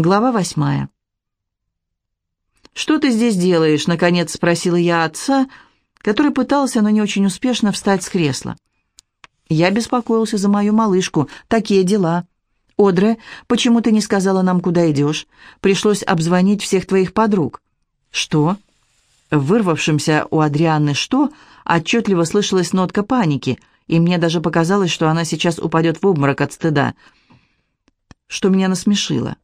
Глава восьмая. «Что ты здесь делаешь?» — наконец спросила я отца, который пытался, но не очень успешно встать с кресла. Я беспокоился за мою малышку. Такие дела. «Одре, почему ты не сказала нам, куда идешь? Пришлось обзвонить всех твоих подруг». «Что?» В вырвавшемся у Адрианы «что» отчетливо слышалась нотка паники, и мне даже показалось, что она сейчас упадет в обморок от стыда, что меня насмешило.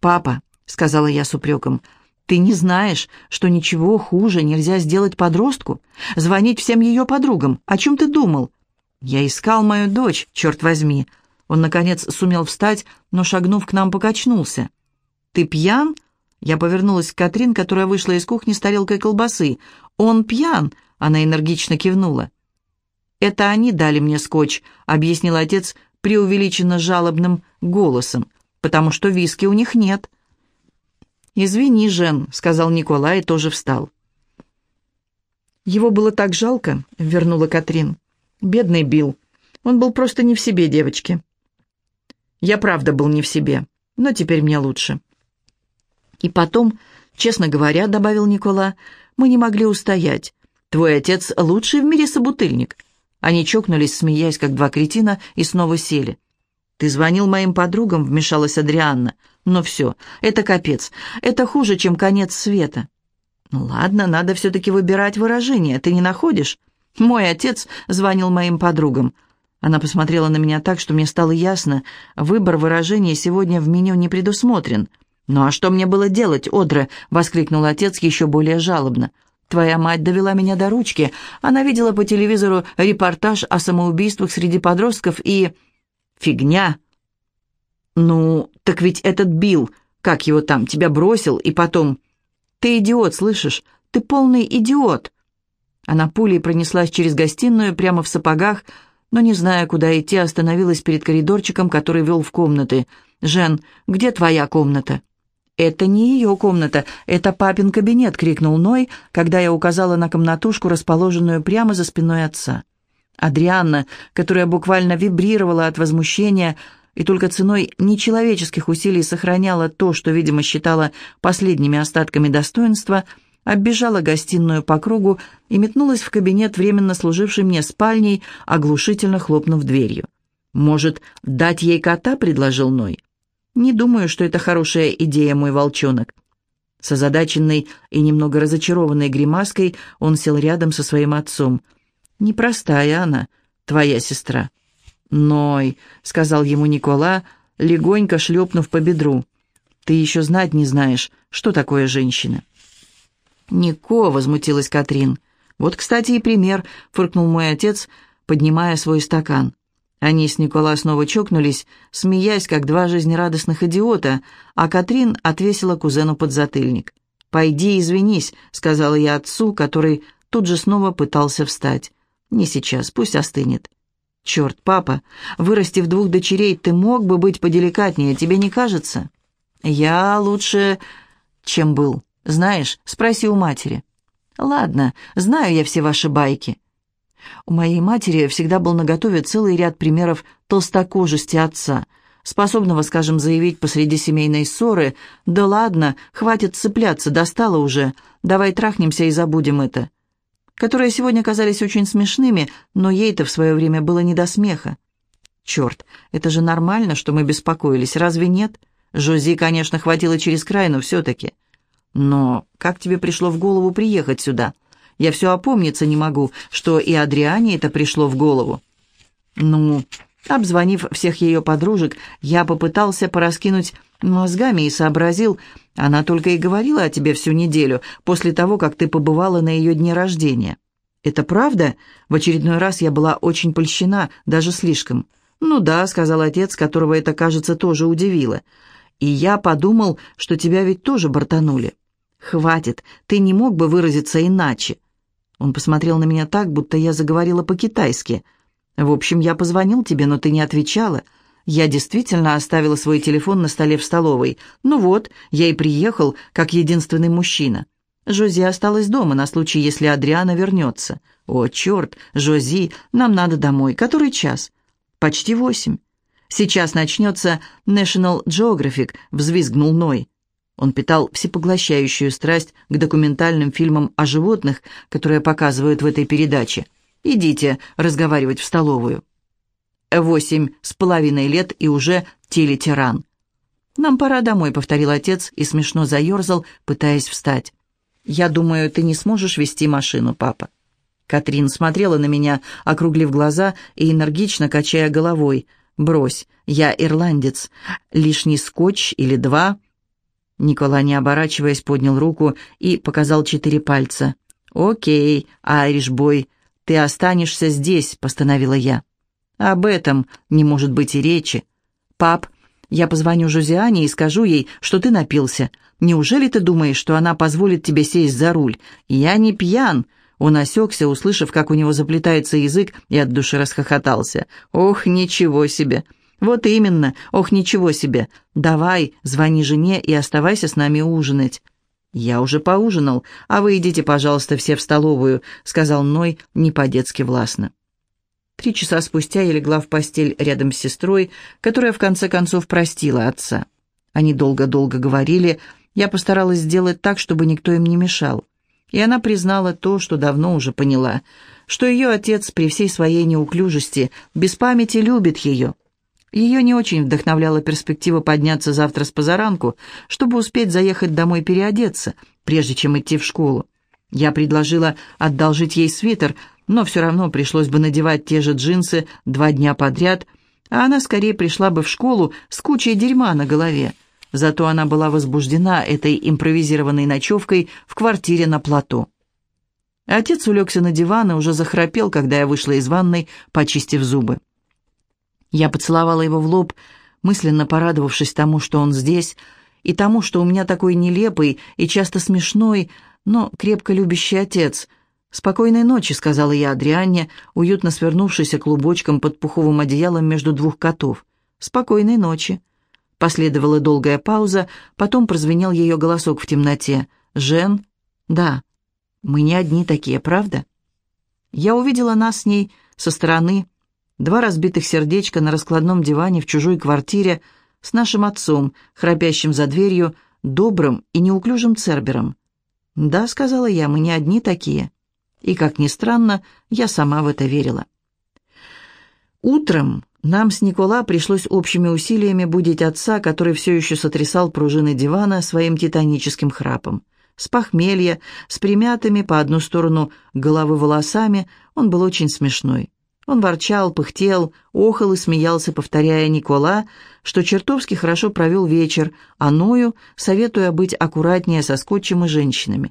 «Папа», — сказала я с упреком, — «ты не знаешь, что ничего хуже нельзя сделать подростку? Звонить всем ее подругам. О чем ты думал?» «Я искал мою дочь, черт возьми». Он, наконец, сумел встать, но, шагнув к нам, покачнулся. «Ты пьян?» Я повернулась к Катрин, которая вышла из кухни с тарелкой колбасы. «Он пьян!» — она энергично кивнула. «Это они дали мне скотч», — объяснил отец преувеличенно жалобным голосом потому что виски у них нет». «Извини, Жен», — сказал Николай и тоже встал. «Его было так жалко», — вернула Катрин. «Бедный Билл. Он был просто не в себе, девочки». «Я правда был не в себе, но теперь мне лучше». «И потом, честно говоря», — добавил Никола, — «мы не могли устоять. Твой отец лучший в мире собутыльник». Они чокнулись, смеясь, как два кретина, и снова сели. «Ты звонил моим подругам», — вмешалась Адрианна. «Но все, это капец. Это хуже, чем конец света». «Ну ладно, надо все-таки выбирать выражение. Ты не находишь?» «Мой отец звонил моим подругам». Она посмотрела на меня так, что мне стало ясно, выбор выражения сегодня в меню не предусмотрен. «Ну а что мне было делать, Одра?» — воскликнул отец еще более жалобно. «Твоя мать довела меня до ручки. Она видела по телевизору репортаж о самоубийствах среди подростков и...» Фигня. Ну, так ведь этот Билл, как его там, тебя бросил, и потом... Ты идиот, слышишь? Ты полный идиот. Она пулей пронеслась через гостиную прямо в сапогах, но, не зная, куда идти, остановилась перед коридорчиком, который вел в комнаты. «Жен, где твоя комната?» «Это не ее комната, это папин кабинет», — крикнул Ной, когда я указала на комнатушку, расположенную прямо за спиной отца. Адрианна, которая буквально вибрировала от возмущения и только ценой нечеловеческих усилий сохраняла то, что, видимо, считала последними остатками достоинства, оббежала гостиную по кругу и метнулась в кабинет, временно служивший мне спальней, оглушительно хлопнув дверью. «Может, дать ей кота?» — предложил Ной. «Не думаю, что это хорошая идея, мой волчонок». С озадаченной и немного разочарованной гримаской он сел рядом со своим отцом — Непростая она, твоя сестра». «Ной», — сказал ему Никола, легонько шлепнув по бедру. «Ты еще знать не знаешь, что такое женщина». «Нико», — возмутилась Катрин. «Вот, кстати, и пример», — фыркнул мой отец, поднимая свой стакан. Они с Никола снова чокнулись, смеясь, как два жизнерадостных идиота, а Катрин отвесила кузену подзатыльник. «Пойди извинись», — сказала я отцу, который тут же снова пытался встать. Не сейчас, пусть остынет. Черт, папа, вырастив двух дочерей, ты мог бы быть поделикатнее, тебе не кажется? Я лучше, чем был. Знаешь, спроси у матери. Ладно, знаю я все ваши байки. У моей матери всегда был наготове целый ряд примеров толстокожести отца, способного, скажем, заявить посреди семейной ссоры, «Да ладно, хватит цепляться, достало уже, давай трахнемся и забудем это» которые сегодня казались очень смешными, но ей-то в свое время было не до смеха. «Черт, это же нормально, что мы беспокоились, разве нет?» Жози, конечно, хватило через край, но все-таки. «Но как тебе пришло в голову приехать сюда? Я все опомниться не могу, что и Адриане это пришло в голову». «Ну, обзвонив всех ее подружек, я попытался пораскинуть мозгами и сообразил, она только и говорила о тебе всю неделю, после того, как ты побывала на ее дне рождения. Это правда? В очередной раз я была очень польщена, даже слишком. Ну да, сказал отец, которого это, кажется, тоже удивило. И я подумал, что тебя ведь тоже бортанули. Хватит, ты не мог бы выразиться иначе. Он посмотрел на меня так, будто я заговорила по-китайски. В общем, я позвонил тебе, но ты не отвечала. Я действительно оставила свой телефон на столе в столовой. Ну вот, я и приехал, как единственный мужчина. Жози осталась дома на случай, если Адриана вернется. О, черт, Жози, нам надо домой. Который час? Почти восемь. Сейчас начнется National Geographic», — взвизгнул Ной. Он питал всепоглощающую страсть к документальным фильмам о животных, которые показывают в этой передаче. «Идите разговаривать в столовую». Восемь с половиной лет и уже телетиран. «Нам пора домой», — повторил отец и смешно заерзал, пытаясь встать. «Я думаю, ты не сможешь вести машину, папа». Катрин смотрела на меня, округлив глаза и энергично качая головой. «Брось, я ирландец. Лишний скотч или два?» Никола, не оборачиваясь, поднял руку и показал четыре пальца. «Окей, Айриш-бой, ты останешься здесь», — постановила я. «Об этом не может быть и речи. Пап, я позвоню Жозиане и скажу ей, что ты напился. Неужели ты думаешь, что она позволит тебе сесть за руль? Я не пьян». Он осекся, услышав, как у него заплетается язык, и от души расхохотался. «Ох, ничего себе! Вот именно! Ох, ничего себе! Давай, звони жене и оставайся с нами ужинать». «Я уже поужинал, а вы идите, пожалуйста, все в столовую», — сказал Ной не по-детски властно. Три часа спустя я легла в постель рядом с сестрой, которая в конце концов простила отца. Они долго-долго говорили, я постаралась сделать так, чтобы никто им не мешал. И она признала то, что давно уже поняла, что ее отец при всей своей неуклюжести, без памяти любит ее. Ее не очень вдохновляла перспектива подняться завтра с позаранку, чтобы успеть заехать домой переодеться, прежде чем идти в школу. Я предложила одолжить ей свитер, но все равно пришлось бы надевать те же джинсы два дня подряд, а она скорее пришла бы в школу с кучей дерьма на голове. Зато она была возбуждена этой импровизированной ночевкой в квартире на плато. Отец улегся на диван и уже захрапел, когда я вышла из ванной, почистив зубы. Я поцеловала его в лоб, мысленно порадовавшись тому, что он здесь, и тому, что у меня такой нелепый и часто смешной, но крепко любящий отец. «Спокойной ночи», — сказала я Адрианне, уютно свернувшейся клубочком под пуховым одеялом между двух котов. «Спокойной ночи». Последовала долгая пауза, потом прозвенел ее голосок в темноте. «Жен?» «Да». «Мы не одни такие, правда?» Я увидела нас с ней со стороны, два разбитых сердечка на раскладном диване в чужой квартире с нашим отцом, храпящим за дверью, добрым и неуклюжим цербером. «Да», — сказала я, — «мы не одни такие». И, как ни странно, я сама в это верила. Утром нам с Никола пришлось общими усилиями будить отца, который все еще сотрясал пружины дивана своим титаническим храпом. С похмелья, с примятыми по одну сторону головы волосами, он был очень смешной. Он ворчал, пыхтел, охал и смеялся, повторяя Никола, что чертовски хорошо провел вечер, а Ною советуя быть аккуратнее со скотчем и женщинами.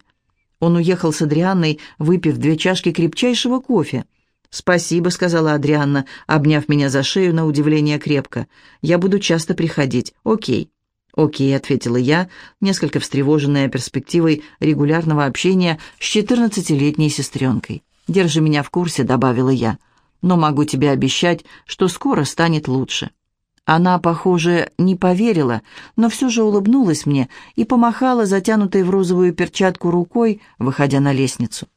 Он уехал с Адрианной, выпив две чашки крепчайшего кофе. «Спасибо», — сказала Адрианна, обняв меня за шею на удивление крепко. «Я буду часто приходить. Окей». «Окей», — ответила я, несколько встревоженная перспективой регулярного общения с четырнадцатилетней сестренкой. «Держи меня в курсе», — добавила я но могу тебе обещать, что скоро станет лучше». Она, похоже, не поверила, но все же улыбнулась мне и помахала затянутой в розовую перчатку рукой, выходя на лестницу.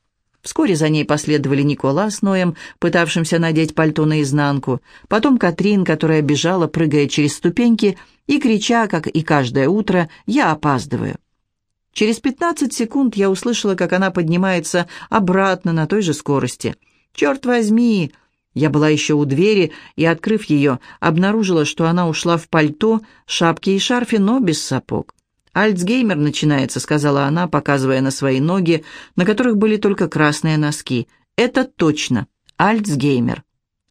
Вскоре за ней последовали Никола с Ноем, пытавшимся надеть пальто наизнанку, потом Катрин, которая бежала, прыгая через ступеньки, и крича, как и каждое утро, «Я опаздываю». Через пятнадцать секунд я услышала, как она поднимается обратно на той же скорости. «Черт возьми!» Я была еще у двери и, открыв ее, обнаружила, что она ушла в пальто, шапке и шарфе, но без сапог. «Альцгеймер начинается», — сказала она, показывая на свои ноги, на которых были только красные носки. «Это точно. Альцгеймер».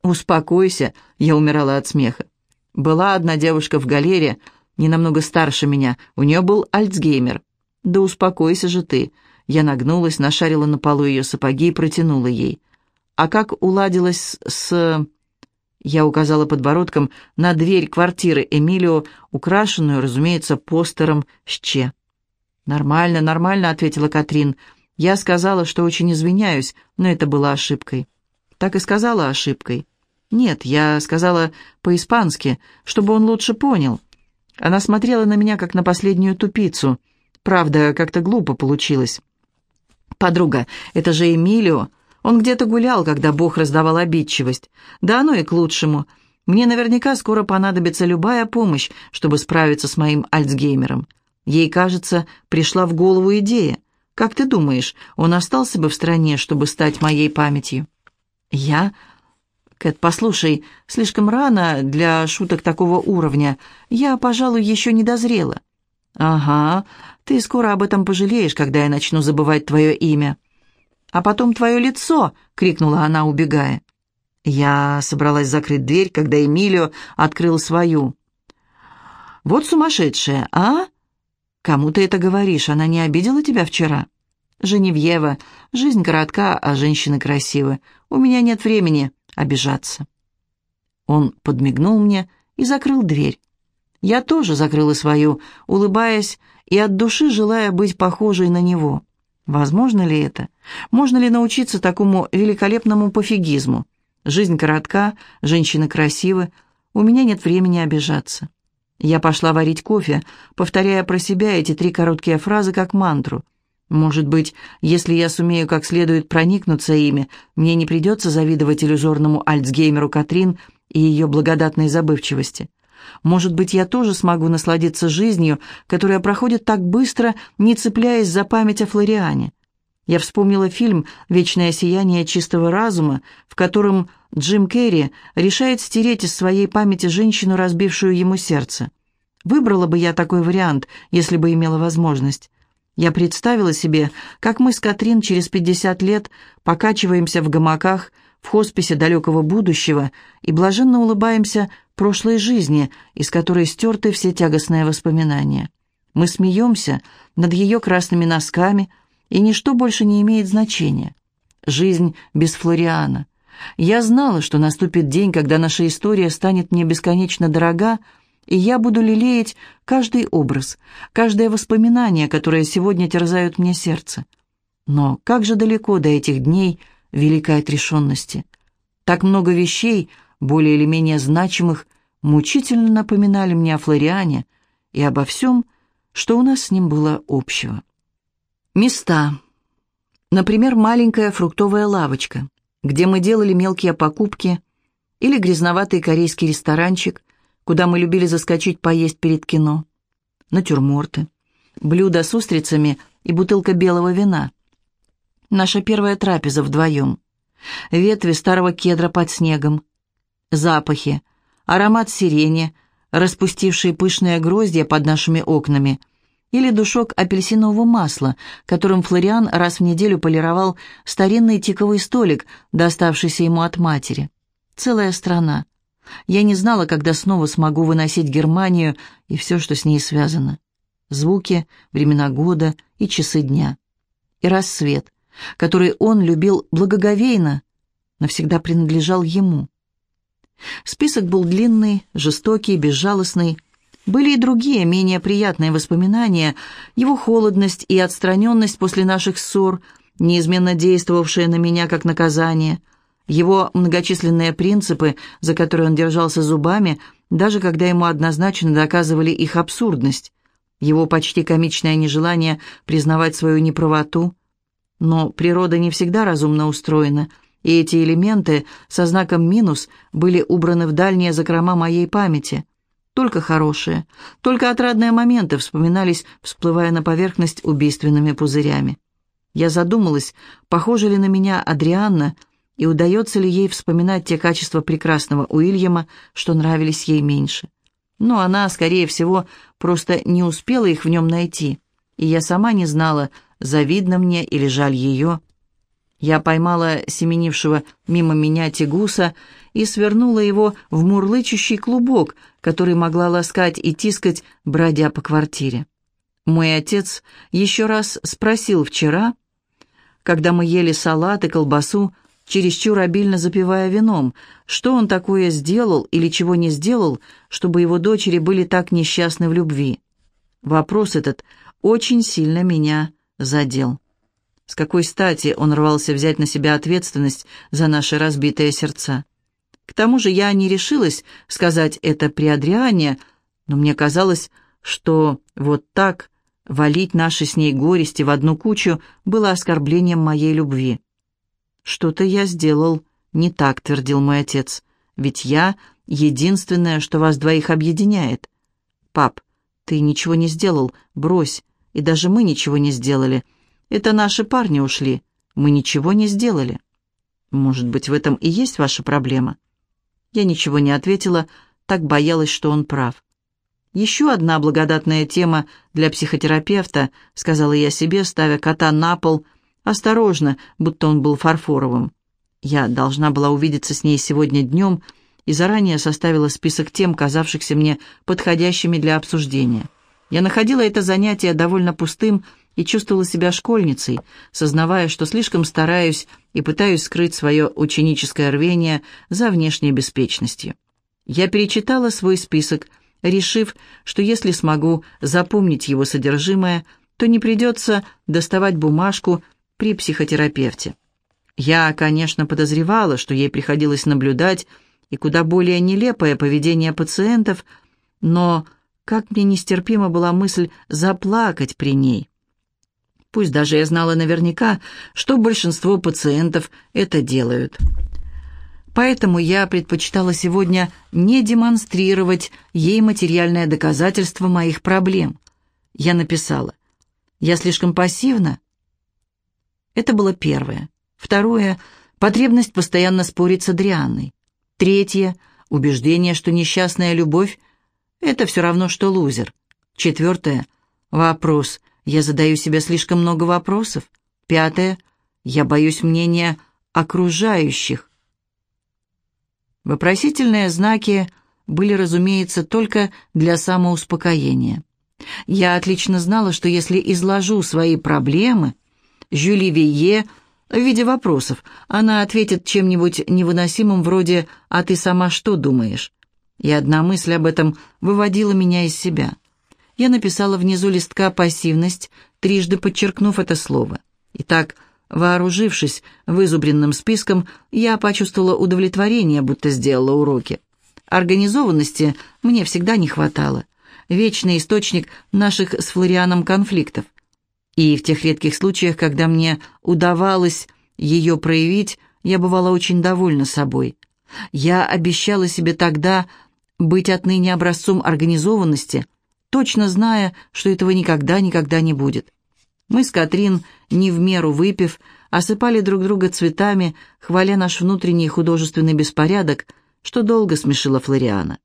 «Успокойся», — я умирала от смеха. Была одна девушка в галере, не намного старше меня, у нее был Альцгеймер. «Да успокойся же ты». Я нагнулась, нашарила на полу ее сапоги и протянула ей. А как уладилось с... Я указала подбородком на дверь квартиры Эмилио, украшенную, разумеется, постером с Че. «Нормально, нормально», — ответила Катрин. «Я сказала, что очень извиняюсь, но это была ошибкой». «Так и сказала ошибкой». «Нет, я сказала по-испански, чтобы он лучше понял». Она смотрела на меня, как на последнюю тупицу. Правда, как-то глупо получилось. «Подруга, это же Эмилио. Он где-то гулял, когда Бог раздавал обидчивость. Да оно и к лучшему. Мне наверняка скоро понадобится любая помощь, чтобы справиться с моим Альцгеймером. Ей, кажется, пришла в голову идея. Как ты думаешь, он остался бы в стране, чтобы стать моей памятью? Я? Кэт, послушай, слишком рано для шуток такого уровня. Я, пожалуй, еще не дозрела. Ага, ты скоро об этом пожалеешь, когда я начну забывать твое имя. А потом твое лицо, крикнула она, убегая. Я собралась закрыть дверь, когда Эмилио открыл свою. «Вот сумасшедшая, а? Кому ты это говоришь? Она не обидела тебя вчера?» «Женевьева, жизнь коротка, а женщины красивы. У меня нет времени обижаться». Он подмигнул мне и закрыл дверь. Я тоже закрыла свою, улыбаясь и от души желая быть похожей на него. Возможно ли это? Можно ли научиться такому великолепному пофигизму? Жизнь коротка, женщины красивы, у меня нет времени обижаться. Я пошла варить кофе, повторяя про себя эти три короткие фразы как мантру. Может быть, если я сумею как следует проникнуться ими, мне не придется завидовать иллюзорному альцгеймеру Катрин и ее благодатной забывчивости. Может быть, я тоже смогу насладиться жизнью, которая проходит так быстро, не цепляясь за память о Флориане. Я вспомнила фильм «Вечное сияние чистого разума», в котором Джим Керри решает стереть из своей памяти женщину, разбившую ему сердце. Выбрала бы я такой вариант, если бы имела возможность. Я представила себе, как мы с Катрин через 50 лет покачиваемся в гамаках в хосписе далекого будущего и блаженно улыбаемся прошлой жизни, из которой стерты все тягостные воспоминания. Мы смеемся над ее красными носками – и ничто больше не имеет значения. Жизнь без Флориана. Я знала, что наступит день, когда наша история станет мне бесконечно дорога, и я буду лелеять каждый образ, каждое воспоминание, которое сегодня терзают мне сердце. Но как же далеко до этих дней великой отрешенности. Так много вещей, более или менее значимых, мучительно напоминали мне о Флориане и обо всем, что у нас с ним было общего. Места. Например, маленькая фруктовая лавочка, где мы делали мелкие покупки, или грязноватый корейский ресторанчик, куда мы любили заскочить поесть перед кино. Натюрморты, блюдо с устрицами и бутылка белого вина. Наша первая трапеза вдвоем. Ветви старого кедра под снегом. Запахи, аромат сирени, распустившие пышные гроздья под нашими окнами — или душок апельсинового масла, которым Флориан раз в неделю полировал старинный тиковый столик, доставшийся ему от матери. Целая страна. Я не знала, когда снова смогу выносить Германию и все, что с ней связано. Звуки, времена года и часы дня. И рассвет, который он любил благоговейно, навсегда принадлежал ему. Список был длинный, жестокий, безжалостный, были и другие, менее приятные воспоминания, его холодность и отстраненность после наших ссор, неизменно действовавшие на меня как наказание, его многочисленные принципы, за которые он держался зубами, даже когда ему однозначно доказывали их абсурдность, его почти комичное нежелание признавать свою неправоту. Но природа не всегда разумно устроена, и эти элементы со знаком «минус» были убраны в дальние закрома моей памяти – только хорошие, только отрадные моменты вспоминались, всплывая на поверхность убийственными пузырями. Я задумалась, похожа ли на меня Адрианна, и удается ли ей вспоминать те качества прекрасного Уильяма, что нравились ей меньше. Но она, скорее всего, просто не успела их в нем найти, и я сама не знала, завидно мне или жаль ее. Я поймала семенившего мимо меня тягуса и свернула его в мурлычущий клубок, который могла ласкать и тискать, бродя по квартире. Мой отец еще раз спросил вчера, когда мы ели салат и колбасу, чересчур обильно запивая вином, что он такое сделал или чего не сделал, чтобы его дочери были так несчастны в любви. Вопрос этот очень сильно меня задел. С какой стати он рвался взять на себя ответственность за наши разбитые сердца? К тому же я не решилась сказать это при Адриане, но мне казалось, что вот так валить наши с ней горести в одну кучу было оскорблением моей любви. «Что-то я сделал не так», — твердил мой отец, «ведь я единственное, что вас двоих объединяет. Пап, ты ничего не сделал, брось, и даже мы ничего не сделали. Это наши парни ушли, мы ничего не сделали. Может быть, в этом и есть ваша проблема? Я ничего не ответила, так боялась, что он прав. «Еще одна благодатная тема для психотерапевта», — сказала я себе, ставя кота на пол, осторожно, будто он был фарфоровым. Я должна была увидеться с ней сегодня днем и заранее составила список тем, казавшихся мне подходящими для обсуждения. Я находила это занятие довольно пустым и чувствовала себя школьницей, сознавая, что слишком стараюсь и пытаюсь скрыть свое ученическое рвение за внешней беспечностью. Я перечитала свой список, решив, что если смогу запомнить его содержимое, то не придется доставать бумажку при психотерапевте. Я, конечно, подозревала, что ей приходилось наблюдать и куда более нелепое поведение пациентов, но как мне нестерпима была мысль заплакать при ней. Пусть даже я знала наверняка, что большинство пациентов это делают. Поэтому я предпочитала сегодня не демонстрировать ей материальное доказательство моих проблем. Я написала «Я слишком пассивна». Это было первое. Второе – потребность постоянно спорить с Адрианной. Третье – убеждение, что несчастная любовь – это все равно, что лузер. Четвертое – вопрос – я задаю себе слишком много вопросов. Пятое – я боюсь мнения окружающих. Вопросительные знаки были, разумеется, только для самоуспокоения. Я отлично знала, что если изложу свои проблемы, Жюли Вие в виде вопросов, она ответит чем-нибудь невыносимым вроде «А ты сама что думаешь?» И одна мысль об этом выводила меня из себя. Я написала внизу листка «пассивность», трижды подчеркнув это слово. Итак, Вооружившись вызубренным списком, я почувствовала удовлетворение, будто сделала уроки. Организованности мне всегда не хватало. Вечный источник наших с Флорианом конфликтов. И в тех редких случаях, когда мне удавалось ее проявить, я бывала очень довольна собой. Я обещала себе тогда быть отныне образцом организованности, точно зная, что этого никогда-никогда не будет. Мы с Катрин, не в меру выпив, осыпали друг друга цветами, хваля наш внутренний художественный беспорядок, что долго смешило Флориана.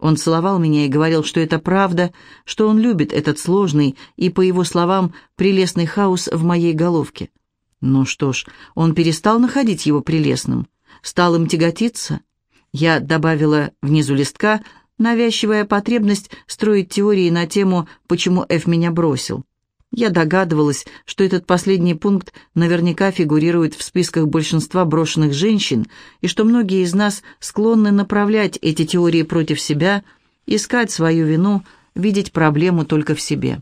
Он целовал меня и говорил, что это правда, что он любит этот сложный и, по его словам, прелестный хаос в моей головке. Ну что ж, он перестал находить его прелестным, стал им тяготиться. Я добавила внизу листка навязчивая потребность строить теории на тему «Почему Эф меня бросил?». Я догадывалась, что этот последний пункт наверняка фигурирует в списках большинства брошенных женщин, и что многие из нас склонны направлять эти теории против себя, искать свою вину, видеть проблему только в себе.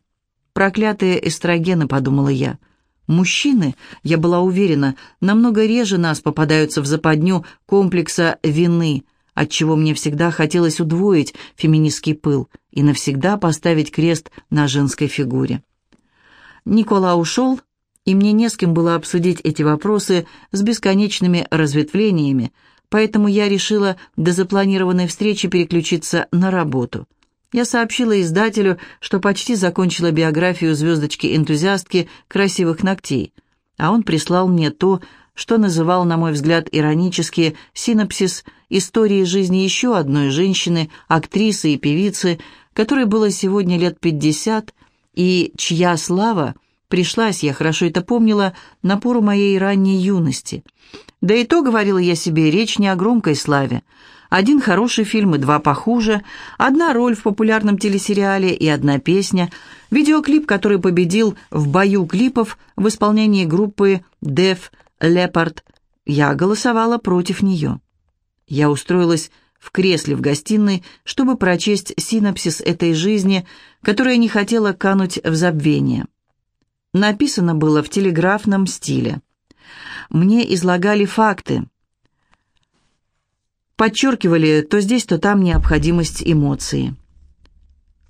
«Проклятые эстрогены», — подумала я. Мужчины, я была уверена, намного реже нас попадаются в западню комплекса вины, отчего мне всегда хотелось удвоить феминистский пыл и навсегда поставить крест на женской фигуре. Никола ушел, и мне не с кем было обсудить эти вопросы с бесконечными разветвлениями, поэтому я решила до запланированной встречи переключиться на работу. Я сообщила издателю, что почти закончила биографию звездочки-энтузиастки красивых ногтей, а он прислал мне то, что называл, на мой взгляд, иронически синопсис истории жизни еще одной женщины, актрисы и певицы, которой было сегодня лет пятьдесят, и чья слава пришлась, я хорошо это помнила, напору моей ранней юности. Да и то, говорила я себе, речь не о громкой славе. Один хороший фильм и два похуже, одна роль в популярном телесериале и одна песня, видеоклип, который победил в бою клипов в исполнении группы Def Leppard. Я голосовала против нее. Я устроилась в кресле в гостиной, чтобы прочесть синопсис этой жизни, которая не хотела кануть в забвение. Написано было в телеграфном стиле. Мне излагали факты. Подчеркивали то здесь, то там необходимость эмоции.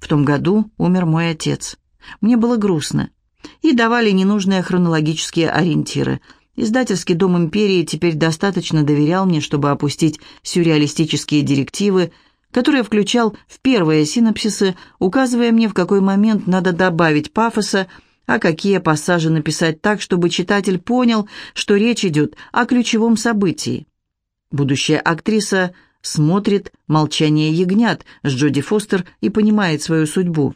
В том году умер мой отец. Мне было грустно. И давали ненужные хронологические ориентиры. Издательский дом «Империи» теперь достаточно доверял мне, чтобы опустить сюрреалистические директивы, которые включал в первые синопсисы, указывая мне, в какой момент надо добавить пафоса, а какие пассажи написать так, чтобы читатель понял, что речь идет о ключевом событии. Будущая актриса смотрит «Молчание ягнят» с Джоди Фостер и понимает свою судьбу.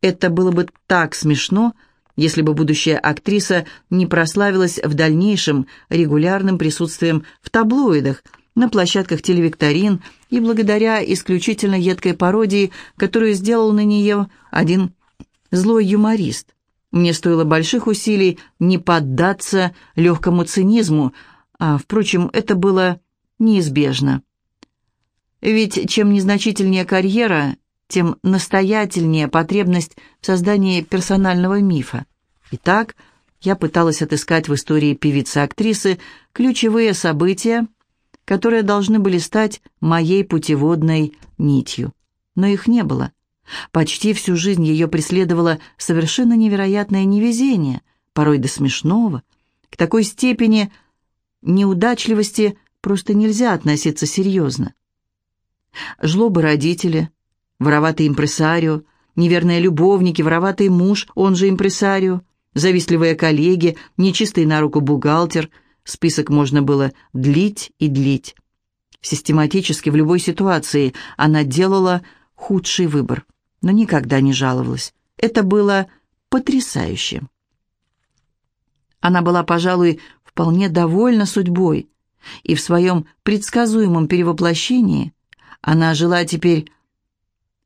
Это было бы так смешно, если бы будущая актриса не прославилась в дальнейшем регулярным присутствием в таблоидах, на площадках телевикторин и благодаря исключительно едкой пародии, которую сделал на нее один злой юморист. Мне стоило больших усилий не поддаться легкому цинизму, а, впрочем, это было неизбежно. Ведь чем незначительнее карьера, тем настоятельнее потребность в создании персонального мифа. Итак, я пыталась отыскать в истории певицы-актрисы ключевые события, которые должны были стать моей путеводной нитью. Но их не было. Почти всю жизнь ее преследовало совершенно невероятное невезение, порой до смешного. К такой степени неудачливости просто нельзя относиться серьезно. Жлобы родители, вороватый импресарио, неверные любовники, вороватый муж, он же импресарио, завистливые коллеги, нечистый на руку бухгалтер. Список можно было длить и длить. Систематически в любой ситуации она делала худший выбор, но никогда не жаловалась. Это было потрясающе. Она была, пожалуй, вполне довольна судьбой, и в своем предсказуемом перевоплощении она жила теперь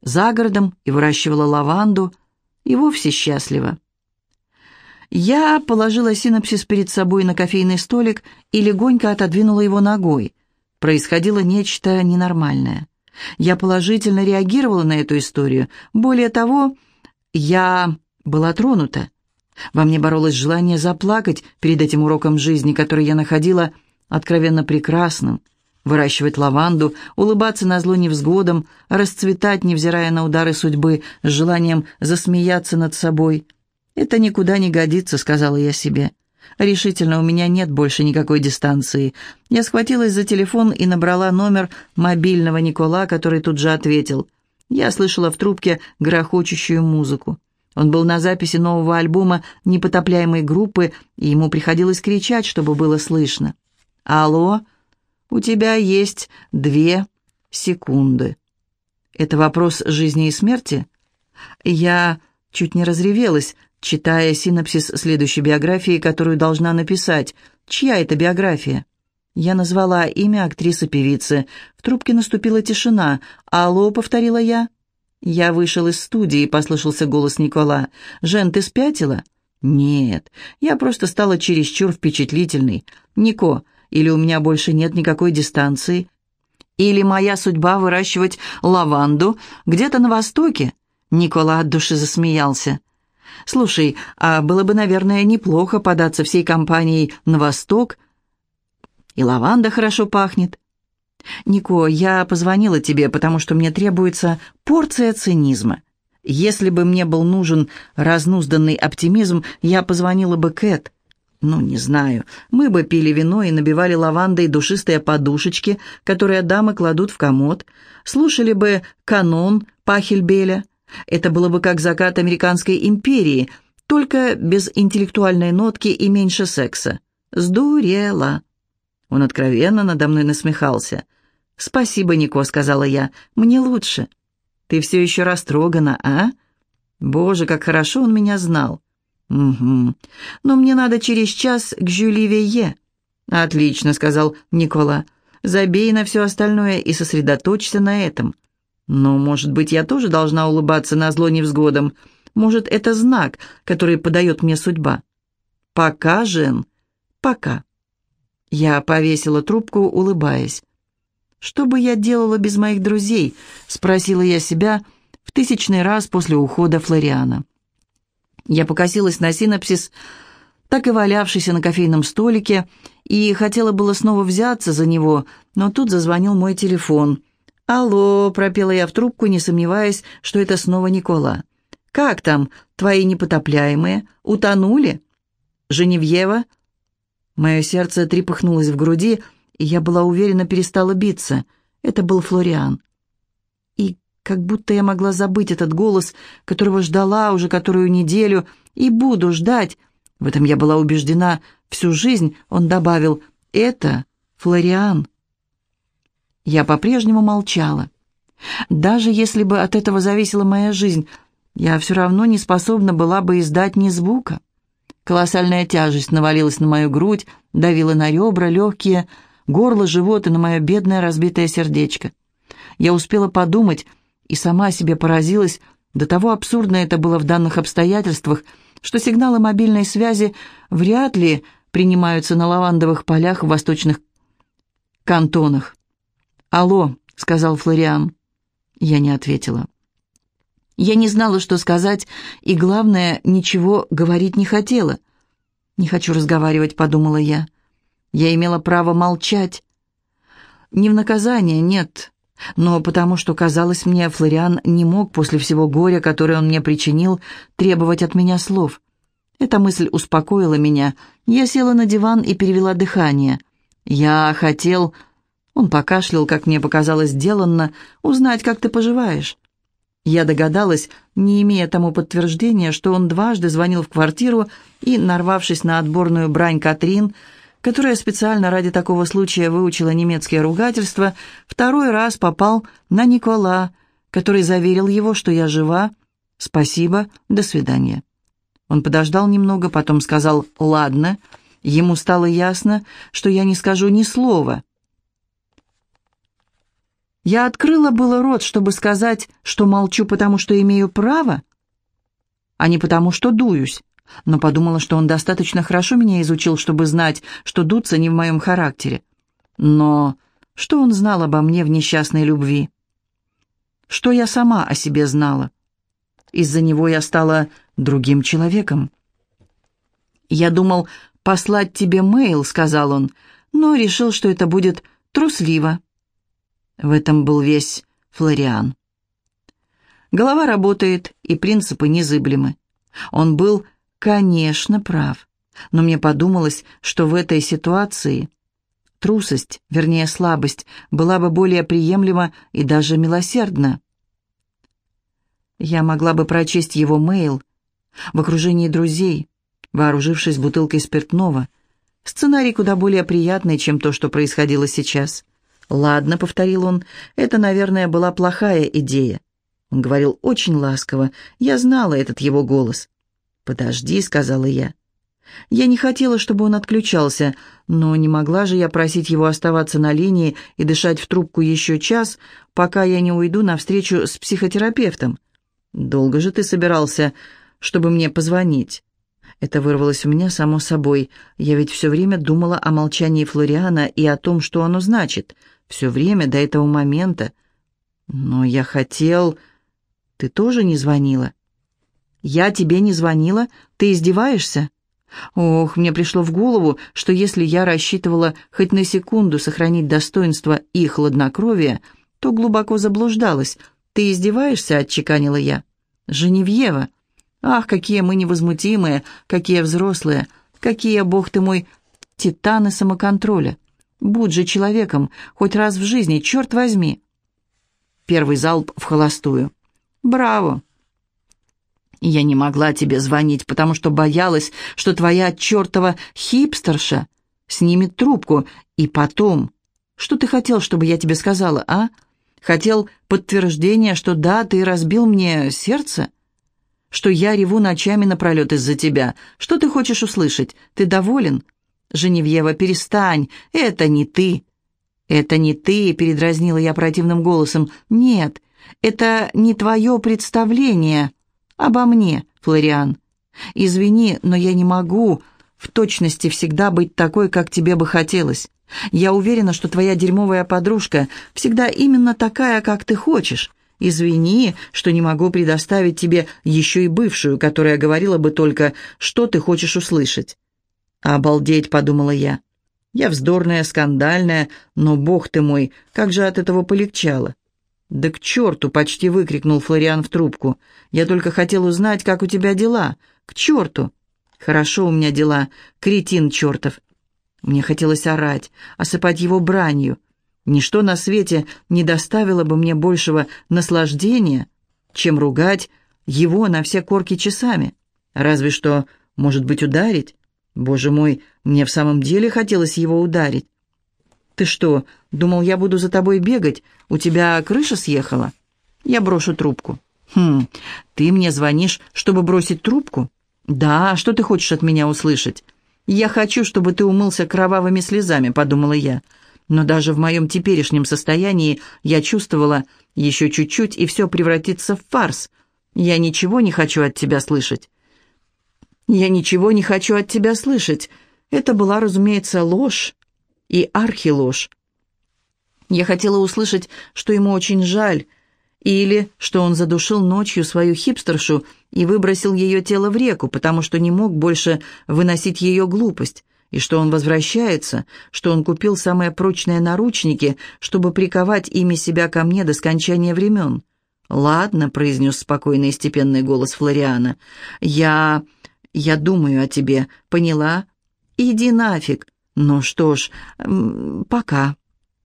за городом и выращивала лаванду, и вовсе счастлива. Я положила синопсис перед собой на кофейный столик и легонько отодвинула его ногой. Происходило нечто ненормальное. Я положительно реагировала на эту историю. Более того, я была тронута. Во мне боролось желание заплакать перед этим уроком жизни, который я находила откровенно прекрасным, выращивать лаванду, улыбаться на зло невзгодам, расцветать, невзирая на удары судьбы, с желанием засмеяться над собой. «Это никуда не годится», — сказала я себе. «Решительно, у меня нет больше никакой дистанции». Я схватилась за телефон и набрала номер мобильного Никола, который тут же ответил. Я слышала в трубке грохочущую музыку. Он был на записи нового альбома непотопляемой группы, и ему приходилось кричать, чтобы было слышно. «Алло, у тебя есть две секунды». «Это вопрос жизни и смерти?» Я чуть не разревелась, читая синопсис следующей биографии, которую должна написать. Чья это биография? Я назвала имя актрисы-певицы. В трубке наступила тишина. «Алло», — повторила я. Я вышел из студии, послышался голос Никола. «Жен, ты спятила?» «Нет, я просто стала чересчур впечатлительной. Нико, или у меня больше нет никакой дистанции, или моя судьба выращивать лаванду где-то на востоке?» Никола от души засмеялся. «Слушай, а было бы, наверное, неплохо податься всей компанией на восток. И лаванда хорошо пахнет». «Нико, я позвонила тебе, потому что мне требуется порция цинизма. Если бы мне был нужен разнузданный оптимизм, я позвонила бы Кэт. Ну, не знаю. Мы бы пили вино и набивали лавандой душистые подушечки, которые дамы кладут в комод, слушали бы канон Пахельбеля. Это было бы как закат американской империи, только без интеллектуальной нотки и меньше секса. Сдурела. Он откровенно надо мной насмехался. «Спасибо, Нико», — сказала я, — «мне лучше». «Ты все еще растрогана, а?» «Боже, как хорошо он меня знал». «Угу. Но мне надо через час к Жюли Вее». «Отлично», — сказал Никола. «Забей на все остальное и сосредоточься на этом». «Но, может быть, я тоже должна улыбаться на зло невзгодам. Может, это знак, который подает мне судьба». «Пока, Жен, пока». Я повесила трубку, улыбаясь. «Что бы я делала без моих друзей?» — спросила я себя в тысячный раз после ухода Флориана. Я покосилась на синапсис, так и валявшийся на кофейном столике, и хотела было снова взяться за него, но тут зазвонил мой телефон. «Алло», — пропела я в трубку, не сомневаясь, что это снова Никола. «Как там, твои непотопляемые? Утонули?» «Женевьева?» Мое сердце трепыхнулось в груди, и я была уверена, перестала биться. Это был Флориан. Как будто я могла забыть этот голос, которого ждала уже которую неделю, и буду ждать. В этом я была убеждена всю жизнь, он добавил, «Это Флориан». Я по-прежнему молчала. Даже если бы от этого зависела моя жизнь, я все равно не способна была бы издать ни звука. Колоссальная тяжесть навалилась на мою грудь, давила на ребра, легкие, горло, живот и на мое бедное разбитое сердечко. Я успела подумать и сама себе поразилась, до того абсурдно это было в данных обстоятельствах, что сигналы мобильной связи вряд ли принимаются на лавандовых полях в восточных кантонах. «Алло», — сказал Флориан. Я не ответила. Я не знала, что сказать, и, главное, ничего говорить не хотела. «Не хочу разговаривать», — подумала я. Я имела право молчать. Не в наказание, нет, но потому что, казалось мне, Флориан не мог после всего горя, которое он мне причинил, требовать от меня слов. Эта мысль успокоила меня. Я села на диван и перевела дыхание. «Я хотел...» Он покашлял, как мне показалось, сделанно, «узнать, как ты поживаешь». Я догадалась, не имея тому подтверждения, что он дважды звонил в квартиру и, нарвавшись на отборную брань Катрин, которая специально ради такого случая выучила немецкие ругательства, второй раз попал на Никола, который заверил его, что я жива. «Спасибо, до свидания». Он подождал немного, потом сказал «Ладно». Ему стало ясно, что я не скажу ни слова. Я открыла было рот, чтобы сказать, что молчу, потому что имею право, а не потому что дуюсь, но подумала, что он достаточно хорошо меня изучил, чтобы знать, что дуться не в моем характере. Но что он знал обо мне в несчастной любви? Что я сама о себе знала? Из-за него я стала другим человеком. «Я думал послать тебе мейл», — сказал он, но решил, что это будет трусливо. В этом был весь Флориан. Голова работает, и принципы незыблемы. Он был, конечно, прав. Но мне подумалось, что в этой ситуации трусость, вернее слабость, была бы более приемлема и даже милосердна. Я могла бы прочесть его мейл в окружении друзей, вооружившись бутылкой спиртного. Сценарий куда более приятный, чем то, что происходило сейчас. «Ладно», — повторил он, — «это, наверное, была плохая идея». Он говорил очень ласково, я знала этот его голос. «Подожди», — сказала я. Я не хотела, чтобы он отключался, но не могла же я просить его оставаться на линии и дышать в трубку еще час, пока я не уйду на встречу с психотерапевтом. «Долго же ты собирался, чтобы мне позвонить?» Это вырвалось у меня само собой. Я ведь все время думала о молчании Флориана и о том, что оно значит. Все время до этого момента. Но я хотел... Ты тоже не звонила? Я тебе не звонила? Ты издеваешься? Ох, мне пришло в голову, что если я рассчитывала хоть на секунду сохранить достоинство и хладнокровие, то глубоко заблуждалась. Ты издеваешься, отчеканила я. Женевьева. Ах, какие мы невозмутимые, какие взрослые, какие, бог ты мой, титаны самоконтроля. Будь же человеком, хоть раз в жизни, черт возьми. Первый залп в холостую. Браво. Я не могла тебе звонить, потому что боялась, что твоя чертова хипстерша снимет трубку. И потом... Что ты хотел, чтобы я тебе сказала, а? Хотел подтверждения, что да, ты разбил мне сердце? что я реву ночами напролет из-за тебя. Что ты хочешь услышать? Ты доволен?» «Женевьева, перестань! Это не ты!» «Это не ты!» — передразнила я противным голосом. «Нет, это не твое представление обо мне, Флориан. Извини, но я не могу в точности всегда быть такой, как тебе бы хотелось. Я уверена, что твоя дерьмовая подружка всегда именно такая, как ты хочешь. Извини, что не могу предоставить тебе еще и бывшую, которая говорила бы только, что ты хочешь услышать». «Обалдеть», — подумала я. «Я вздорная, скандальная, но, бог ты мой, как же от этого полегчало». «Да к черту!» — почти выкрикнул Флориан в трубку. «Я только хотел узнать, как у тебя дела. К черту!» «Хорошо у меня дела, кретин чертов!» Мне хотелось орать, осыпать его бранью. Ничто на свете не доставило бы мне большего наслаждения, чем ругать его на все корки часами. Разве что, может быть, ударить. Боже мой, мне в самом деле хотелось его ударить. «Ты что, думал, я буду за тобой бегать? У тебя крыша съехала?» «Я брошу трубку». «Хм, ты мне звонишь, чтобы бросить трубку?» «Да, что ты хочешь от меня услышать?» «Я хочу, чтобы ты умылся кровавыми слезами», — подумала я. Но даже в моем теперешнем состоянии я чувствовала, еще чуть-чуть, и все превратится в фарс. Я ничего не хочу от тебя слышать. Я ничего не хочу от тебя слышать. Это была, разумеется, ложь и архиложь. Я хотела услышать, что ему очень жаль, или что он задушил ночью свою хипстершу и выбросил ее тело в реку, потому что не мог больше выносить ее глупость, и что он возвращается, что он купил самые прочные наручники, чтобы приковать ими себя ко мне до скончания времен. «Ладно», — произнес спокойный и степенный голос Флориана, — «я... я думаю о тебе, поняла? Иди нафиг. Ну что ж, пока.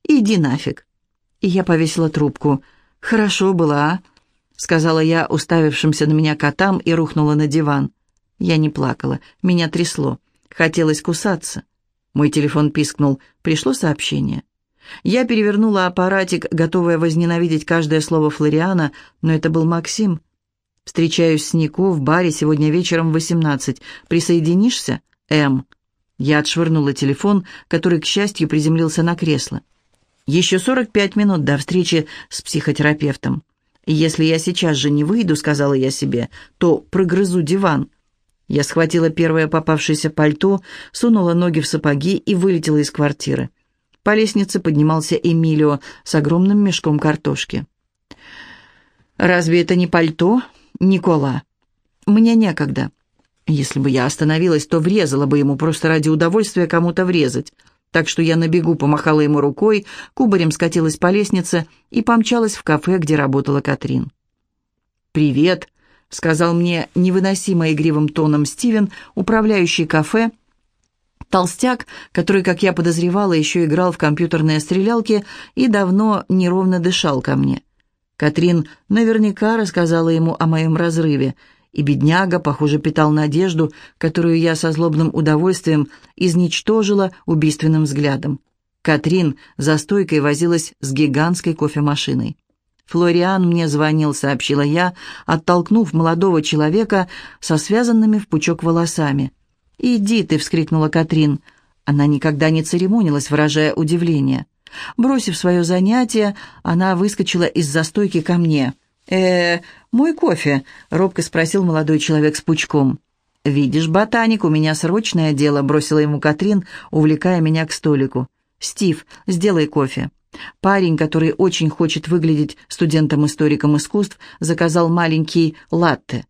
Иди нафиг». И я повесила трубку. «Хорошо было, а?» — сказала я уставившимся на меня котам и рухнула на диван. Я не плакала, меня трясло. Хотелось кусаться. Мой телефон пискнул. Пришло сообщение. Я перевернула аппаратик, готовая возненавидеть каждое слово Флориана, но это был Максим. «Встречаюсь с Нико в баре сегодня вечером в восемнадцать. Присоединишься?» «М». Я отшвырнула телефон, который, к счастью, приземлился на кресло. Еще 45 минут до встречи с психотерапевтом. «Если я сейчас же не выйду», — сказала я себе, — «то прогрызу диван». Я схватила первое попавшееся пальто, сунула ноги в сапоги и вылетела из квартиры. По лестнице поднимался Эмилио с огромным мешком картошки. «Разве это не пальто, Никола? Мне некогда. Если бы я остановилась, то врезала бы ему просто ради удовольствия кому-то врезать так что я на бегу помахала ему рукой, кубарем скатилась по лестнице и помчалась в кафе, где работала Катрин. «Привет», — сказал мне невыносимо игривым тоном Стивен, управляющий кафе, толстяк, который, как я подозревала, еще играл в компьютерные стрелялки и давно неровно дышал ко мне. Катрин наверняка рассказала ему о моем разрыве — и бедняга, похоже, питал надежду, которую я со злобным удовольствием изничтожила убийственным взглядом. Катрин за стойкой возилась с гигантской кофемашиной. «Флориан мне звонил», — сообщила я, оттолкнув молодого человека со связанными в пучок волосами. «Иди ты!» — вскрикнула Катрин. Она никогда не церемонилась, выражая удивление. Бросив свое занятие, она выскочила из застойки ко мне — э мой кофе?» — робко спросил молодой человек с пучком. «Видишь, ботаник, у меня срочное дело», — бросила ему Катрин, увлекая меня к столику. «Стив, сделай кофе». Парень, который очень хочет выглядеть студентом-историком искусств, заказал маленький латте.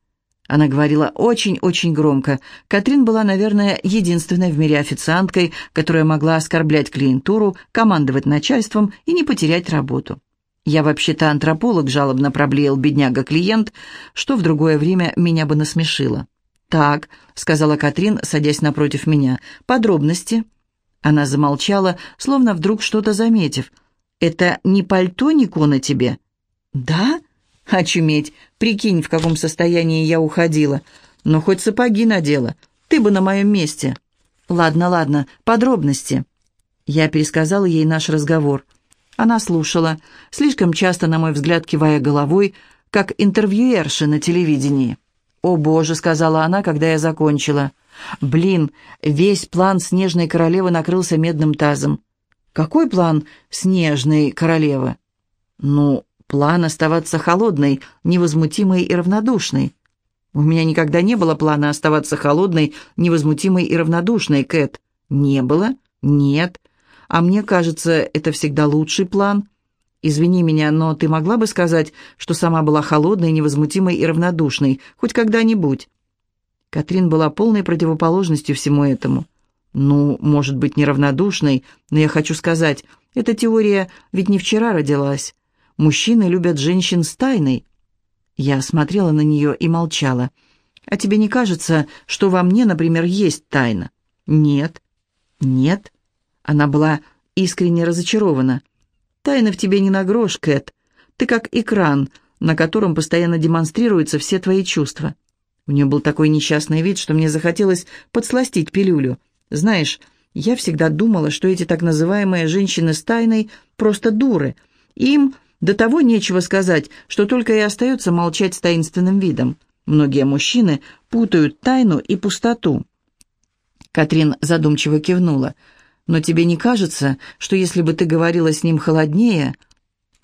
Она говорила очень-очень громко. Катрин была, наверное, единственной в мире официанткой, которая могла оскорблять клиентуру, командовать начальством и не потерять работу. «Я вообще-то антрополог», — жалобно проблеял бедняга-клиент, что в другое время меня бы насмешило. «Так», — сказала Катрин, садясь напротив меня, — «подробности». Она замолчала, словно вдруг что-то заметив. «Это не пальто Нико на тебе?» «Да?» «Очуметь! Прикинь, в каком состоянии я уходила. Но хоть сапоги надела. Ты бы на моем месте». «Ладно, ладно, подробности». Я пересказала ей наш разговор. Она слушала, слишком часто, на мой взгляд, кивая головой, как интервьюерша на телевидении. «О, Боже!» — сказала она, когда я закончила. «Блин, весь план Снежной Королевы накрылся медным тазом». «Какой план Снежной Королевы?» «Ну, план оставаться холодной, невозмутимой и равнодушной». «У меня никогда не было плана оставаться холодной, невозмутимой и равнодушной, Кэт». «Не было?» «Нет. А мне кажется, это всегда лучший план. Извини меня, но ты могла бы сказать, что сама была холодной, невозмутимой и равнодушной, хоть когда-нибудь?» Катрин была полной противоположностью всему этому. «Ну, может быть, неравнодушной, но я хочу сказать, эта теория ведь не вчера родилась. Мужчины любят женщин с тайной». Я смотрела на нее и молчала. «А тебе не кажется, что во мне, например, есть тайна?» «Нет». «Нет?» Она была искренне разочарована. «Тайна в тебе не на грош, Кэт. Ты как экран, на котором постоянно демонстрируются все твои чувства». У нее был такой несчастный вид, что мне захотелось подсластить пилюлю. Знаешь, я всегда думала, что эти так называемые женщины с тайной просто дуры. Им до того нечего сказать, что только и остается молчать с таинственным видом. Многие мужчины путают тайну и пустоту. Катрин задумчиво кивнула. «Но тебе не кажется, что если бы ты говорила с ним холоднее...»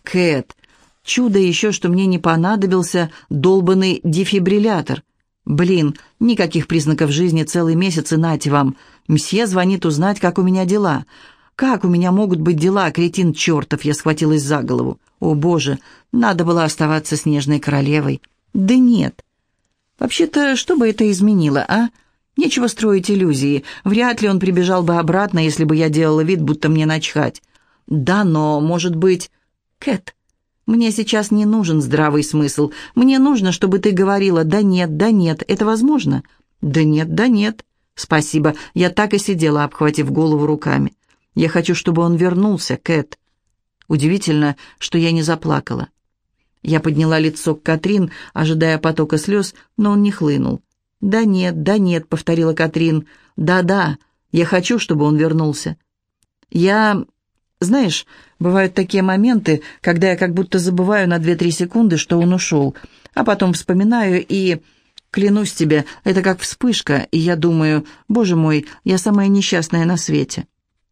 «Кэт, чудо еще, что мне не понадобился долбанный дефибриллятор. Блин, никаких признаков жизни целый месяц и нате вам. Мсье звонит узнать, как у меня дела. Как у меня могут быть дела, кретин чертов?» Я схватилась за голову. «О, боже, надо было оставаться снежной королевой». «Да нет». «Вообще-то, что бы это изменило, а?» Нечего строить иллюзии. Вряд ли он прибежал бы обратно, если бы я делала вид, будто мне начхать. Да, но, может быть... Кэт, мне сейчас не нужен здравый смысл. Мне нужно, чтобы ты говорила «да нет, да нет». Это возможно? Да нет, да нет. Спасибо. Я так и сидела, обхватив голову руками. Я хочу, чтобы он вернулся, Кэт. Удивительно, что я не заплакала. Я подняла лицо к Катрин, ожидая потока слез, но он не хлынул. «Да нет, да нет», — повторила Катрин. «Да-да, я хочу, чтобы он вернулся». «Я... Знаешь, бывают такие моменты, когда я как будто забываю на две-три секунды, что он ушел, а потом вспоминаю и... Клянусь тебе, это как вспышка, и я думаю, боже мой, я самая несчастная на свете».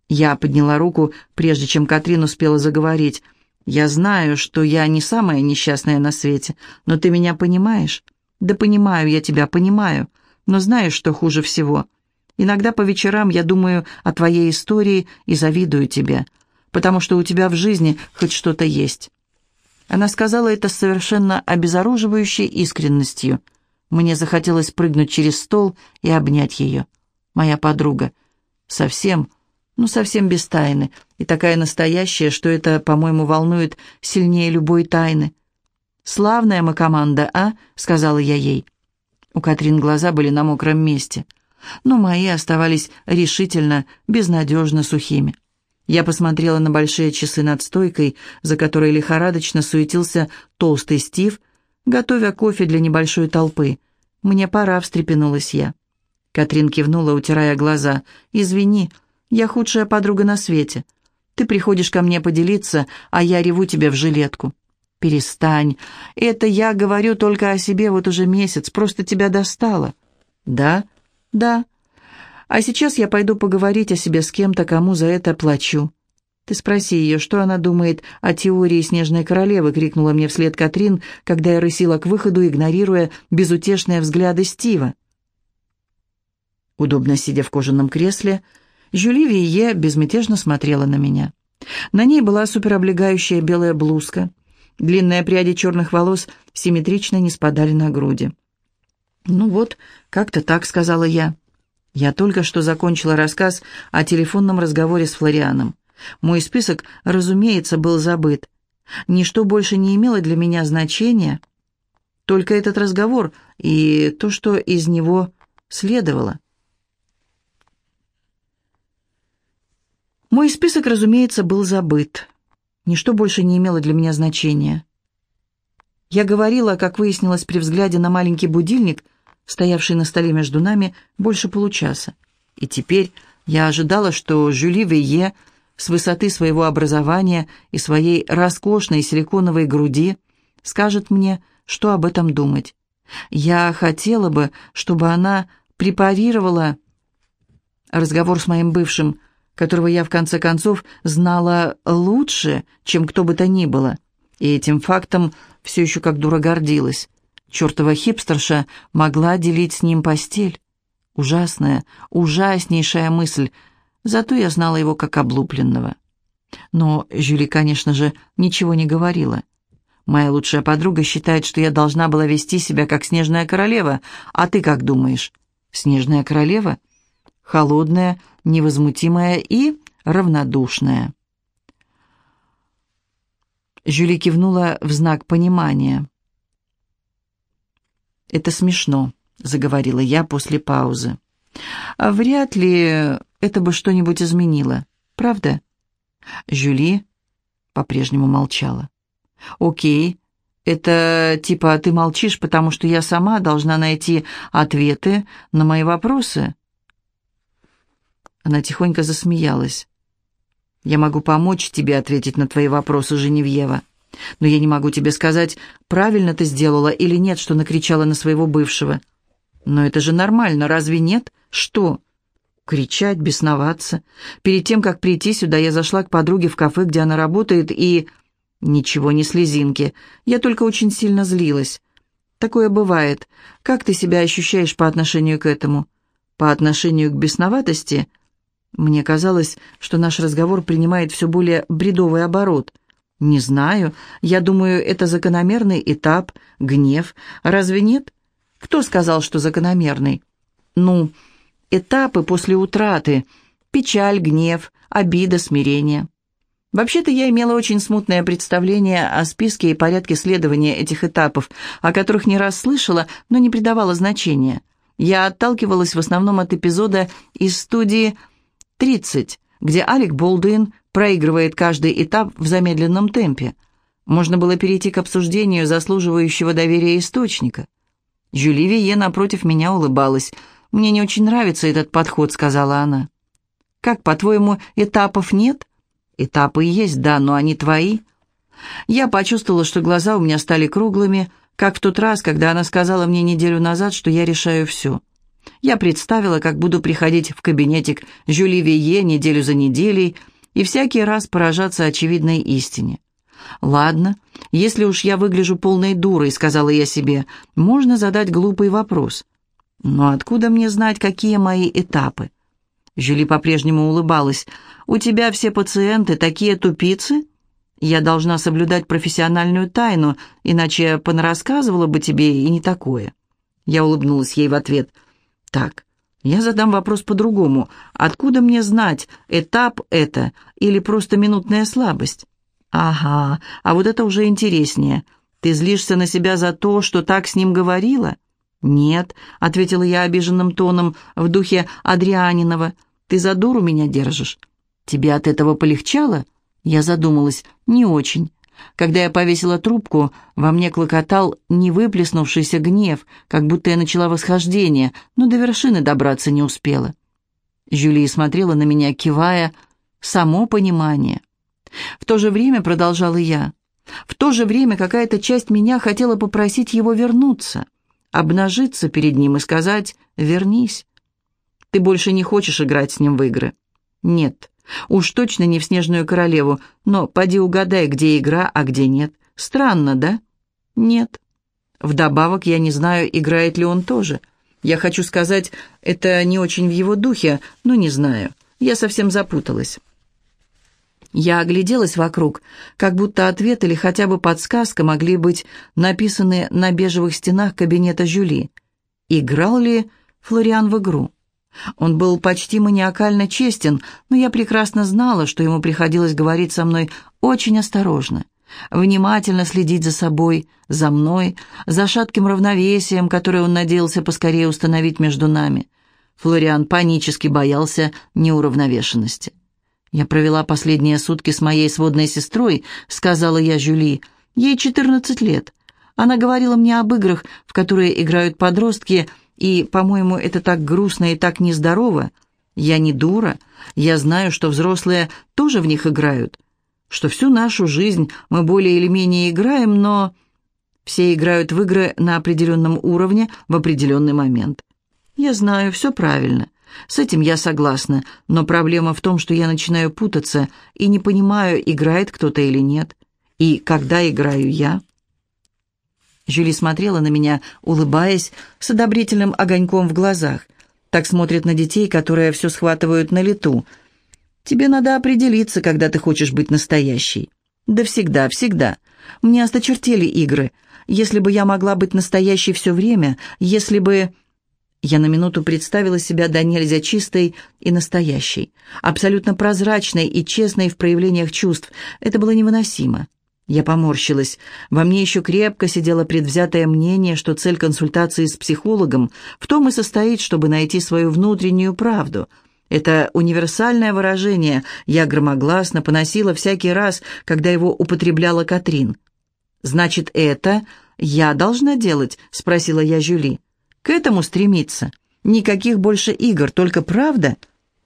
Я подняла руку, прежде чем Катрин успела заговорить. «Я знаю, что я не самая несчастная на свете, но ты меня понимаешь?» «Да понимаю я тебя, понимаю. Но знаешь, что хуже всего? Иногда по вечерам я думаю о твоей истории и завидую тебе, потому что у тебя в жизни хоть что-то есть». Она сказала это с совершенно обезоруживающей искренностью. Мне захотелось прыгнуть через стол и обнять ее. Моя подруга. Совсем, ну совсем без тайны. И такая настоящая, что это, по-моему, волнует сильнее любой тайны. «Славная мы команда, а?» — сказала я ей. У Катрин глаза были на мокром месте, но мои оставались решительно, безнадежно сухими. Я посмотрела на большие часы над стойкой, за которой лихорадочно суетился толстый Стив, готовя кофе для небольшой толпы. «Мне пора», — встрепенулась я. Катрин кивнула, утирая глаза. «Извини, я худшая подруга на свете. Ты приходишь ко мне поделиться, а я реву тебе в жилетку». «Перестань. Это я говорю только о себе вот уже месяц. Просто тебя достало». «Да? Да. А сейчас я пойду поговорить о себе с кем-то, кому за это плачу». «Ты спроси ее, что она думает о теории Снежной Королевы», — крикнула мне вслед Катрин, когда я рысила к выходу, игнорируя безутешные взгляды Стива. Удобно сидя в кожаном кресле, Жюли Вие безмятежно смотрела на меня. На ней была супероблегающая белая блузка — Длинные пряди черных волос симметрично не спадали на груди. «Ну вот, как-то так», — сказала я. Я только что закончила рассказ о телефонном разговоре с Флорианом. Мой список, разумеется, был забыт. Ничто больше не имело для меня значения, только этот разговор и то, что из него следовало. Мой список, разумеется, был забыт. Ничто больше не имело для меня значения. Я говорила, как выяснилось при взгляде на маленький будильник, стоявший на столе между нами больше получаса. И теперь я ожидала, что Жюли Вейе с высоты своего образования и своей роскошной силиконовой груди скажет мне, что об этом думать. Я хотела бы, чтобы она препарировала разговор с моим бывшим, которого я в конце концов знала лучше, чем кто бы то ни было, и этим фактом все еще как дура гордилась. Чертова хипстерша могла делить с ним постель. Ужасная, ужаснейшая мысль, зато я знала его как облупленного. Но Жюли, конечно же, ничего не говорила. Моя лучшая подруга считает, что я должна была вести себя как снежная королева, а ты как думаешь? Снежная королева? Холодная, невозмутимая и равнодушная. Жюли кивнула в знак понимания. «Это смешно», — заговорила я после паузы. «А вряд ли это бы что-нибудь изменило. Правда?» Жюли по-прежнему молчала. «Окей. Это типа ты молчишь, потому что я сама должна найти ответы на мои вопросы?» Она тихонько засмеялась. «Я могу помочь тебе ответить на твои вопросы, Женевьева. Но я не могу тебе сказать, правильно ты сделала или нет, что накричала на своего бывшего. Но это же нормально, разве нет? Что?» Кричать, бесноваться. Перед тем, как прийти сюда, я зашла к подруге в кафе, где она работает, и... Ничего, не слезинки. Я только очень сильно злилась. Такое бывает. Как ты себя ощущаешь по отношению к этому? По отношению к бесноватости? Мне казалось, что наш разговор принимает все более бредовый оборот. Не знаю. Я думаю, это закономерный этап, гнев. Разве нет? Кто сказал, что закономерный? Ну, этапы после утраты. Печаль, гнев, обида, смирение. Вообще-то я имела очень смутное представление о списке и порядке следования этих этапов, о которых не раз слышала, но не придавала значения. Я отталкивалась в основном от эпизода из студии «30», где Алек Болдуин проигрывает каждый этап в замедленном темпе. Можно было перейти к обсуждению заслуживающего доверия источника. Жюли Вие напротив меня улыбалась. «Мне не очень нравится этот подход», — сказала она. «Как, по-твоему, этапов нет?» Этапы есть, да, но они твои. Я почувствовала, что глаза у меня стали круглыми, как в тот раз, когда она сказала мне неделю назад, что я решаю все. Я представила, как буду приходить в кабинетик Жюли Вие неделю за неделей и всякий раз поражаться очевидной истине. «Ладно, если уж я выгляжу полной дурой», — сказала я себе, — «можно задать глупый вопрос. Но откуда мне знать, какие мои этапы?» Жюли по-прежнему улыбалась. «У тебя все пациенты такие тупицы? Я должна соблюдать профессиональную тайну, иначе понарассказывала бы тебе и не такое». Я улыбнулась ей в ответ. «Так, я задам вопрос по-другому. Откуда мне знать, этап это или просто минутная слабость?» «Ага, а вот это уже интереснее. Ты злишься на себя за то, что так с ним говорила?» «Нет», — ответила я обиженным тоном в духе Адрианинова, — «ты за дуру меня держишь». «Тебе от этого полегчало?» Я задумалась. «Не очень». Когда я повесила трубку, во мне клокотал невыплеснувшийся гнев, как будто я начала восхождение, но до вершины добраться не успела. Жюли смотрела на меня, кивая, само понимание. В то же время, продолжала я, в то же время какая-то часть меня хотела попросить его вернуться — обнажиться перед ним и сказать «вернись». Ты больше не хочешь играть с ним в игры? Нет, уж точно не в «Снежную королеву», но поди угадай, где игра, а где нет. Странно, да? Нет. Вдобавок, я не знаю, играет ли он тоже. Я хочу сказать, это не очень в его духе, но не знаю. Я совсем запуталась. Я огляделась вокруг, как будто ответ или хотя бы подсказка могли быть написаны на бежевых стенах кабинета Жюли. Играл ли Флориан в игру? Он был почти маниакально честен, но я прекрасно знала, что ему приходилось говорить со мной очень осторожно, внимательно следить за собой, за мной, за шатким равновесием, которое он надеялся поскорее установить между нами. Флориан панически боялся неуравновешенности. «Я провела последние сутки с моей сводной сестрой», — сказала я Жюли. «Ей 14 лет. Она говорила мне об играх, в которые играют подростки, и, по-моему, это так грустно и так нездорово. Я не дура. Я знаю, что взрослые тоже в них играют. Что всю нашу жизнь мы более или менее играем, но... Все играют в игры на определенном уровне в определенный момент. Я знаю, все правильно. С этим я согласна, но проблема в том, что я начинаю путаться и не понимаю, играет кто-то или нет. И когда играю я? Жюли смотрела на меня, улыбаясь, с одобрительным огоньком в глазах. Так смотрят на детей, которые все схватывают на лету. Тебе надо определиться, когда ты хочешь быть настоящей. Да всегда, всегда. Мне осточертели игры. Если бы я могла быть настоящей все время, если бы... Я на минуту представила себя до нельзя чистой и настоящей, абсолютно прозрачной и честной в проявлениях чувств. Это было невыносимо. Я поморщилась. Во мне еще крепко сидело предвзятое мнение, что цель консультации с психологом в том и состоит, чтобы найти свою внутреннюю правду. Это универсальное выражение я громогласно поносила всякий раз, когда его употребляла Катрин. «Значит, это я должна делать?» — спросила я Жюли. «К этому стремиться. Никаких больше игр, только правда?»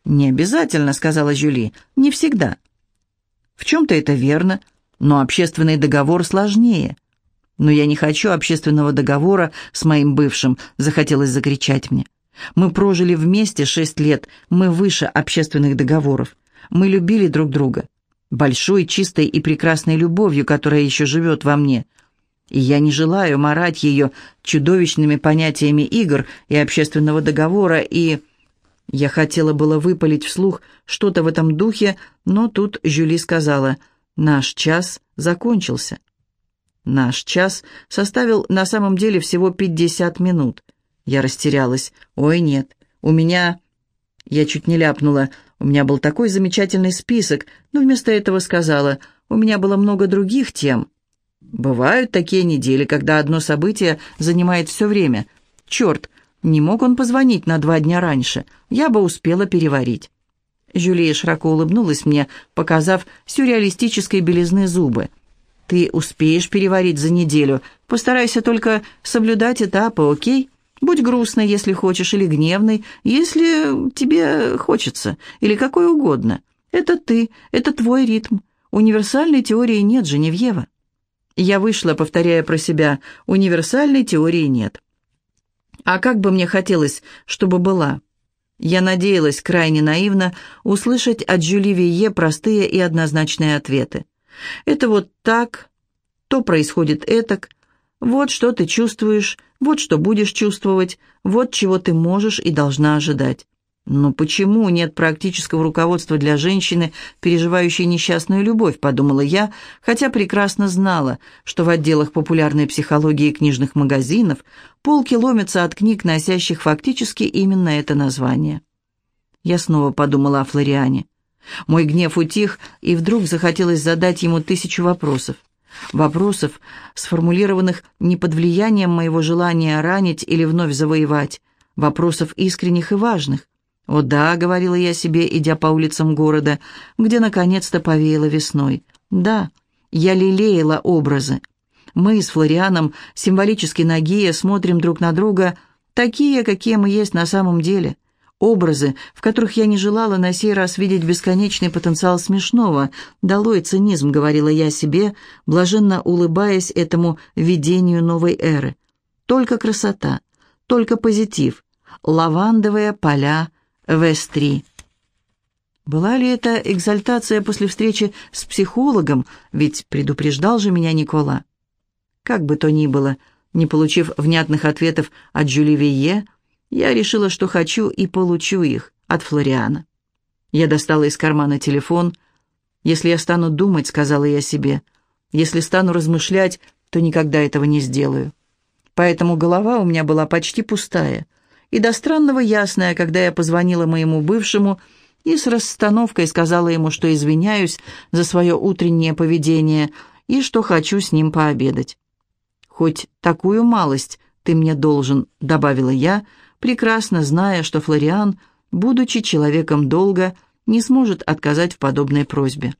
«Не обязательно», — сказала Жюли. «Не всегда». «В чем-то это верно, но общественный договор сложнее». «Но я не хочу общественного договора с моим бывшим», — захотелось закричать мне. Мы прожили вместе шесть лет, мы выше общественных договоров. Мы любили друг друга. Большой, чистой и прекрасной любовью, которая еще живет во мне. И я не желаю марать ее чудовищными понятиями игр и общественного договора, и... Я хотела было выпалить вслух что-то в этом духе, но тут Жюли сказала, «Наш час закончился». Наш час составил на самом деле всего пятьдесят минут. Я растерялась. «Ой, нет, у меня...» Я чуть не ляпнула. У меня был такой замечательный список, но вместо этого сказала, у меня было много других тем. Бывают такие недели, когда одно событие занимает все время. Черт, не мог он позвонить на два дня раньше. Я бы успела переварить. Жюлия широко улыбнулась мне, показав сюрреалистической белизны зубы. «Ты успеешь переварить за неделю. Постарайся только соблюдать этапы, окей?» Будь грустной, если хочешь, или гневной, если тебе хочется, или какой угодно. Это ты, это твой ритм. Универсальной теории нет, Женевьева. Я вышла, повторяя про себя, универсальной теории нет. А как бы мне хотелось, чтобы была? Я надеялась крайне наивно услышать от Жюли Вие простые и однозначные ответы. Это вот так, то происходит этак, вот что ты чувствуешь, вот что будешь чувствовать, вот чего ты можешь и должна ожидать. Но почему нет практического руководства для женщины, переживающей несчастную любовь, подумала я, хотя прекрасно знала, что в отделах популярной психологии книжных магазинов полки ломятся от книг, носящих фактически именно это название. Я снова подумала о Флориане. Мой гнев утих, и вдруг захотелось задать ему тысячу вопросов. Вопросов, сформулированных не под влиянием моего желания ранить или вновь завоевать. Вопросов искренних и важных. «О да», — говорила я себе, идя по улицам города, где наконец-то повеяло весной. «Да, я лелеяла образы. Мы с Флорианом, символически ноги, смотрим друг на друга, такие, какие мы есть на самом деле образы, в которых я не желала на сей раз видеть бесконечный потенциал смешного. «Долой цинизм», — говорила я себе, блаженно улыбаясь этому видению новой эры. «Только красота, только позитив, лавандовые поля В-3». Была ли это экзальтация после встречи с психологом, ведь предупреждал же меня Никола? Как бы то ни было, не получив внятных ответов от Жюли я решила, что хочу и получу их от Флориана. Я достала из кармана телефон. «Если я стану думать», — сказала я себе, — «если стану размышлять, то никогда этого не сделаю». Поэтому голова у меня была почти пустая и до странного ясная, когда я позвонила моему бывшему и с расстановкой сказала ему, что извиняюсь за свое утреннее поведение и что хочу с ним пообедать. «Хоть такую малость ты мне должен», — добавила я, — прекрасно зная, что Флориан, будучи человеком долга, не сможет отказать в подобной просьбе.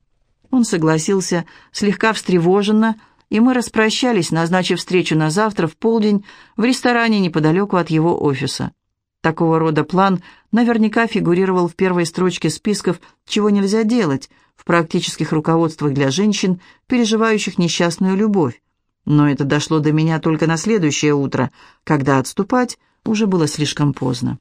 Он согласился слегка встревоженно, и мы распрощались, назначив встречу на завтра в полдень в ресторане неподалеку от его офиса. Такого рода план наверняка фигурировал в первой строчке списков «Чего нельзя делать» в практических руководствах для женщин, переживающих несчастную любовь. Но это дошло до меня только на следующее утро, когда отступать уже было слишком поздно.